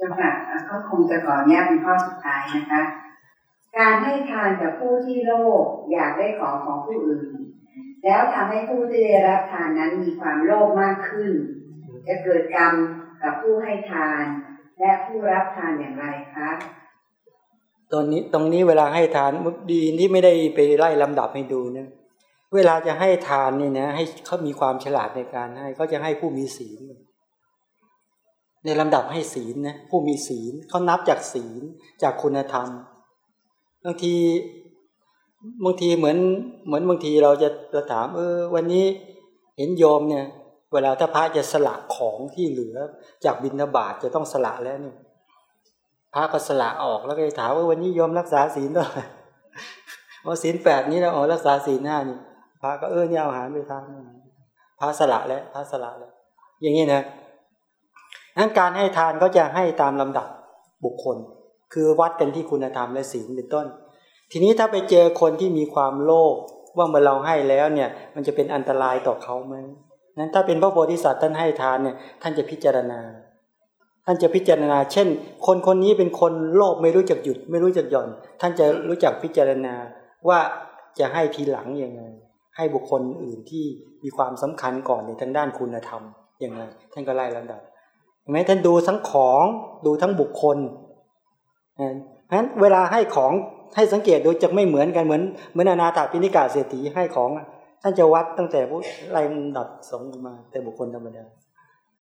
จ้าค่ะก็คงจะขออนุญาตเป็นข้อสุดท้ายนะคะ การให้ทานกับผู้ที่โลภอยากได้ของของผู้อื่น แล้วทำให้ผู้ที่ได้รับทานนั้นมีความโลภมากขึ้น จะเกิดกรรมกับผู้ให้ทาน และผู้รับทานอย่างไรคะตอนนี้ตรงนี้เวลาให้ทานดีที่ไม่ได้ไปไล่ลำดับให้ดูนะเวลาจะให้ทานนี่นะให้เขามีความฉลาดในการให้ก็จะให้ผู้มีศีล ในลำดับให้ศีลนะผู้มีศีลเขานับจากศีลจากคุณธรรมบางทีบางทีเหมือนเหมือนบางทีเราจะเราถามเออวันนี้เห็นโยมเนี่ย เวลาถ้าพระจะสละของที่เหลือ จากบิณฑบาตจะต้องสละแล้วเนี่ยพระก็สละออกแล้วก็ถามว่าวันนี้โยมรักษาศีลด้วยเอาศีลแปดนี้แล้วอ๋อรักษาศีลห้านี่พระก็เออเนี่ยเอาอาหารไปทานพระสละแล้วพระสละแล้ว อย่างนี้นะ นั้นการให้ทานก็จะให้ตามลำดับบุคคล คือวัดกันที่คุณธรรมและศีลเป็นต้น ทีนี้ถ้าไปเจอคนที่มีความโลภว่าเมื่อเราให้แล้วเนี่ย มันจะเป็นอันตรายต่อเขาไหมนั้นถ้าเป็นพระโพธิสัตว์ท่านให้ทานเนี่ย ท่านจะพิจารณา ท่านจะพิจารณา เช่น คนคนนี้เป็นคนโลภไม่รู้จักหยุด ไม่รู้จักหย่อน ท่านจะรู้จักพิจารณาว่าจะให้ทีหลังยังไง ให้บุคคลอื่นที่มีความสำคัญก่อนในทางด้านคุณธรรมยังไงท่านก็ไล่ลำดับ ไหมท่านดูทั้งของดูทั้งบุคคลเพราะฉะนั้นเวลาให้ของให้สังเกตดูจะไม่เหมือนกันเหมือนเหมือนอนาถาพิณิกาเศรษฐีให้ของ ท่านจะวัดตั้งแต่ผู้ไล่ดับสงมาแต่บุคคลธรรมดา